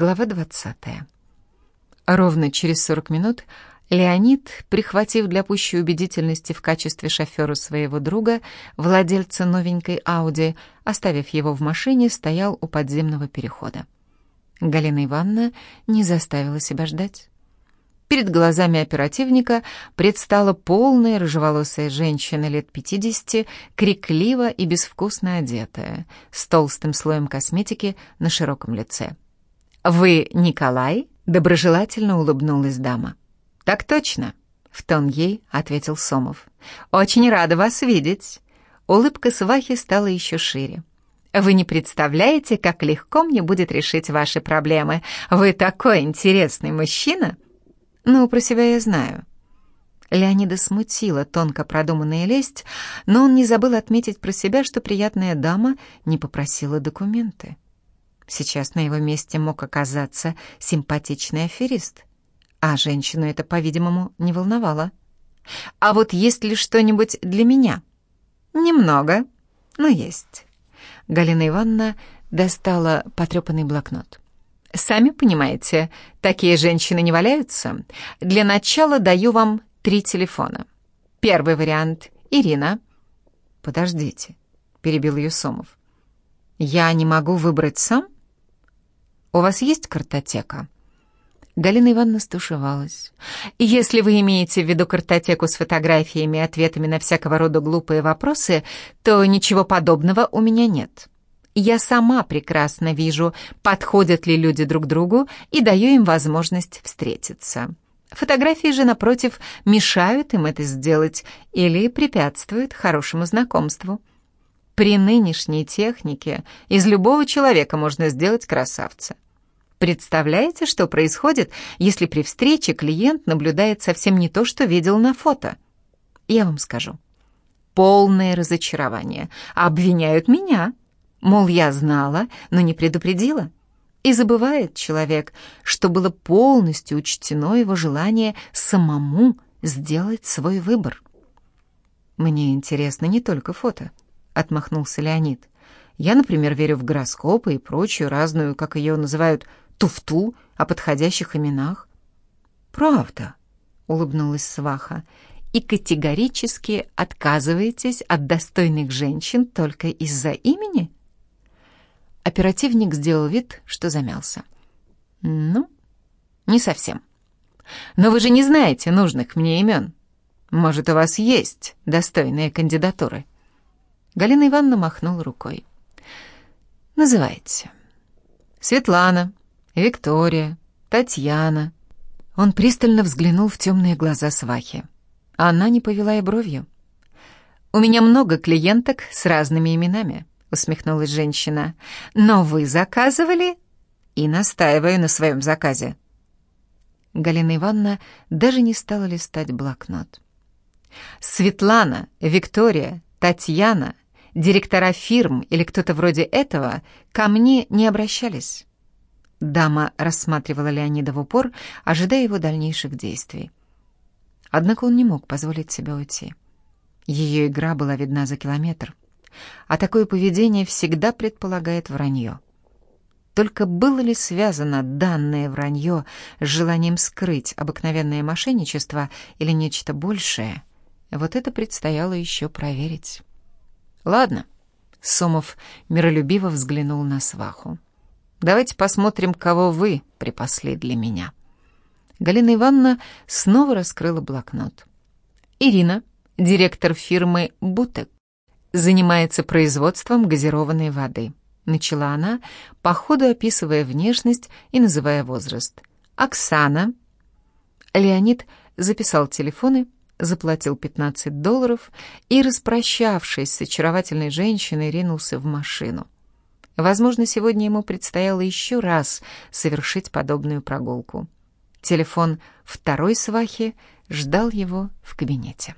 Глава 20. Ровно через 40 минут Леонид, прихватив для пущей убедительности в качестве шофера своего друга, владельца новенькой Ауди, оставив его в машине, стоял у подземного перехода. Галина Ивановна не заставила себя ждать. Перед глазами оперативника предстала полная рыжеволосая женщина лет 50, крикливо и безвкусно одетая, с толстым слоем косметики на широком лице. «Вы Николай?» — доброжелательно улыбнулась дама. «Так точно», — в тон ей ответил Сомов. «Очень рада вас видеть». Улыбка свахи стала еще шире. «Вы не представляете, как легко мне будет решить ваши проблемы. Вы такой интересный мужчина!» «Ну, про себя я знаю». Леонида смутила тонко продуманная лесть, но он не забыл отметить про себя, что приятная дама не попросила документы. Сейчас на его месте мог оказаться симпатичный аферист. А женщину это, по-видимому, не волновало. «А вот есть ли что-нибудь для меня?» «Немного, но есть». Галина Ивановна достала потрепанный блокнот. «Сами понимаете, такие женщины не валяются. Для начала даю вам три телефона. Первый вариант — Ирина». «Подождите», — перебил ее Сомов. «Я не могу выбрать сам?» У вас есть картотека?» Галина Ивановна стушевалась. «Если вы имеете в виду картотеку с фотографиями и ответами на всякого рода глупые вопросы, то ничего подобного у меня нет. Я сама прекрасно вижу, подходят ли люди друг другу и даю им возможность встретиться. Фотографии же, напротив, мешают им это сделать или препятствуют хорошему знакомству. При нынешней технике из любого человека можно сделать красавца. Представляете, что происходит, если при встрече клиент наблюдает совсем не то, что видел на фото? Я вам скажу. Полное разочарование. Обвиняют меня. Мол, я знала, но не предупредила. И забывает человек, что было полностью учтено его желание самому сделать свой выбор. Мне интересно не только фото отмахнулся Леонид. Я, например, верю в гороскопы и прочую разную, как ее называют, туфту о подходящих именах. Правда, улыбнулась Сваха. И категорически отказываетесь от достойных женщин только из-за имени? Оперативник сделал вид, что замялся. Ну, не совсем. Но вы же не знаете нужных мне имен. Может, у вас есть достойные кандидатуры? Галина Ивановна махнула рукой. «Называйте. Светлана, Виктория, Татьяна». Он пристально взглянул в темные глаза свахи. Она не повела и бровью. «У меня много клиенток с разными именами», — усмехнулась женщина. «Но вы заказывали?» «И настаиваю на своем заказе». Галина Ивановна даже не стала листать блокнот. «Светлана, Виктория, Татьяна директора фирм или кто-то вроде этого ко мне не обращались. Дама рассматривала Леонида в упор, ожидая его дальнейших действий. Однако он не мог позволить себе уйти. Ее игра была видна за километр, а такое поведение всегда предполагает вранье. Только было ли связано данное вранье с желанием скрыть обыкновенное мошенничество или нечто большее, вот это предстояло еще проверить. «Ладно», — Сомов миролюбиво взглянул на сваху. «Давайте посмотрим, кого вы припасли для меня». Галина Ивановна снова раскрыла блокнот. «Ирина, директор фирмы «Бутек», занимается производством газированной воды», начала она, по ходу описывая внешность и называя возраст. «Оксана». Леонид записал телефоны, заплатил 15 долларов и, распрощавшись с очаровательной женщиной, ринулся в машину. Возможно, сегодня ему предстояло еще раз совершить подобную прогулку. Телефон второй свахи ждал его в кабинете.